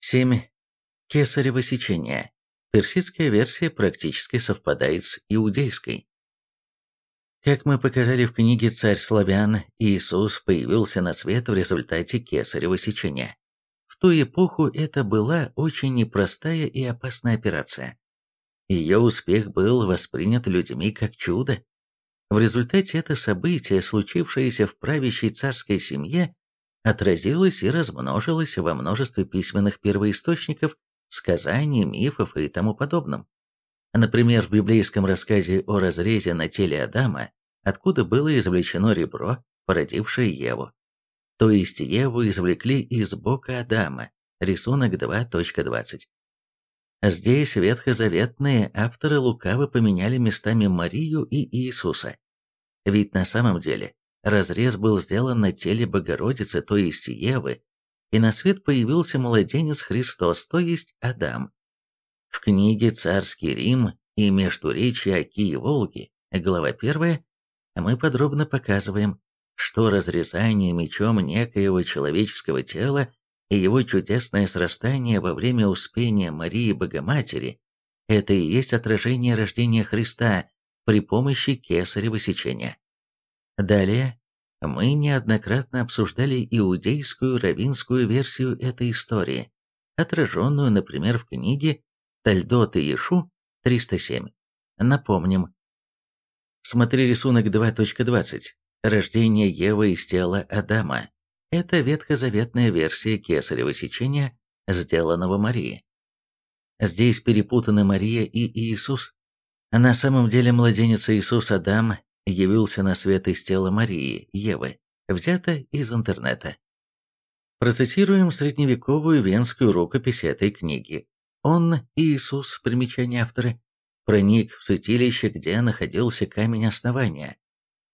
7. Кесарево сечение. Персидская версия практически совпадает с иудейской. Как мы показали в книге «Царь славян», Иисус появился на свет в результате кесарево сечения. В ту эпоху это была очень непростая и опасная операция. Ее успех был воспринят людьми как чудо. В результате это событие, случившееся в правящей царской семье, отразилось и размножилось во множестве письменных первоисточников, сказаний, мифов и тому подобном. Например, в библейском рассказе о разрезе на теле Адама, откуда было извлечено ребро, породившее Еву. То есть Еву извлекли из бока Адама, рисунок 2.20. Здесь ветхозаветные авторы лукаво поменяли местами Марию и Иисуса. Ведь на самом деле разрез был сделан на теле Богородицы, то есть Евы, и на свет появился младенец Христос, то есть Адам. В книге «Царский Рим» и «Междуречие Оки и Волги», глава 1, мы подробно показываем, что разрезание мечом некоего человеческого тела и его чудесное срастание во время успения Марии Богоматери – это и есть отражение рождения Христа при помощи кесарево сечения. Далее, мы неоднократно обсуждали иудейскую равинскую версию этой истории, отраженную, например, в книге Тальдот и Ишу 307. Напомним. Смотри рисунок 2.20. Рождение Евы из тела Адама. Это ветхозаветная версия кесарево сечения, сделанного Марии. Здесь перепутаны Мария и Иисус. На самом деле младенец Иисус Адам явился на свет из тела Марии, Евы, взято из интернета. Процитируем средневековую венскую рукопись этой книги. Он, Иисус, примечание автора, проник в святилище, где находился камень основания.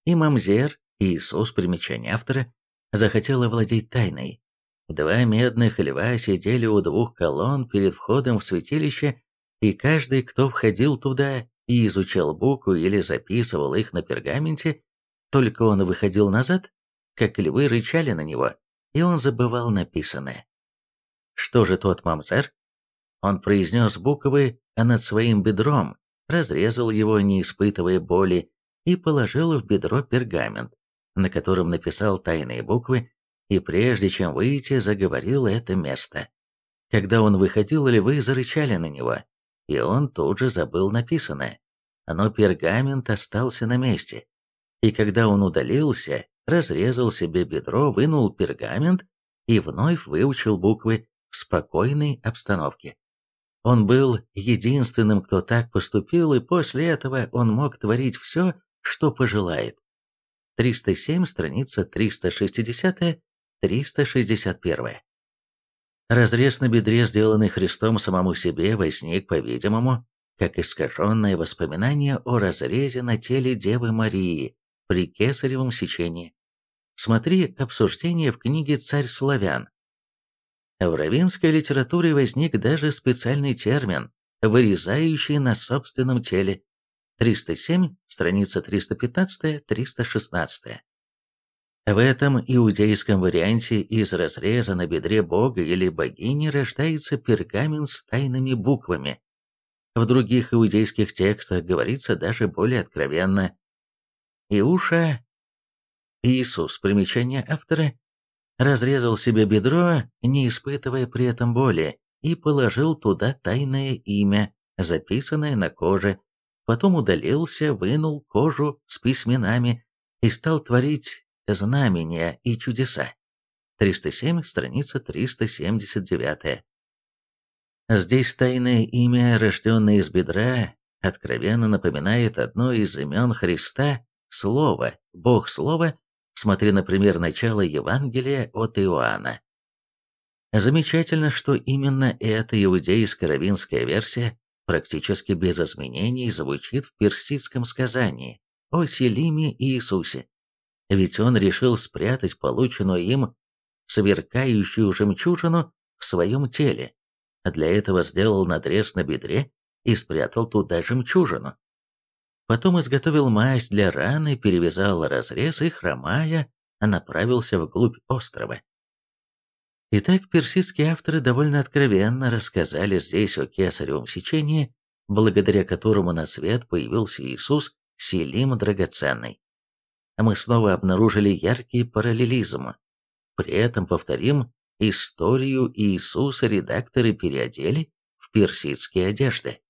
И Мамзер, Иисус, примечание автора, захотел овладеть тайной. Два медных льва сидели у двух колонн перед входом в святилище, и каждый, кто входил туда и изучал буквы или записывал их на пергаменте, только он выходил назад, как львы рычали на него, и он забывал написанное. Что же тот мамзер? Он произнес буквы, а над своим бедром разрезал его, не испытывая боли, и положил в бедро пергамент на котором написал тайные буквы, и прежде чем выйти, заговорил это место. Когда он выходил, львы зарычали на него, и он тут же забыл написанное. Но пергамент остался на месте. И когда он удалился, разрезал себе бедро, вынул пергамент и вновь выучил буквы в спокойной обстановке. Он был единственным, кто так поступил, и после этого он мог творить все, что пожелает. 307, страница 360-361. Разрез на бедре, сделанный Христом самому себе, возник, по-видимому, как искаженное воспоминание о разрезе на теле Девы Марии при кесаревом сечении. Смотри обсуждение в книге «Царь славян». В равинской литературе возник даже специальный термин, вырезающий на собственном теле, 307, страница 315-316. В этом иудейском варианте из разреза на бедре бога или богини рождается пергамент с тайными буквами. В других иудейских текстах говорится даже более откровенно. Иуша, Иисус, примечание автора, разрезал себе бедро, не испытывая при этом боли, и положил туда тайное имя, записанное на коже, потом удалился, вынул кожу с письменами и стал творить знамения и чудеса. 307, страница 379. Здесь тайное имя, рожденное из бедра, откровенно напоминает одно из имен Христа – Слово, Бог Слово, смотри, например, начало Евангелия от Иоанна. Замечательно, что именно эта иудейско-равинская версия практически без изменений звучит в персидском сказании о Селиме и Иисусе. Ведь он решил спрятать полученную им сверкающую жемчужину в своем теле, а для этого сделал надрез на бедре и спрятал туда жемчужину. Потом изготовил мазь для раны, перевязал разрез и, хромая, направился вглубь острова. Итак, персидские авторы довольно откровенно рассказали здесь о кесаревом сечении, благодаря которому на свет появился Иисус Селим Драгоценный. Мы снова обнаружили яркий параллелизм. При этом, повторим, историю Иисуса редакторы переодели в персидские одежды.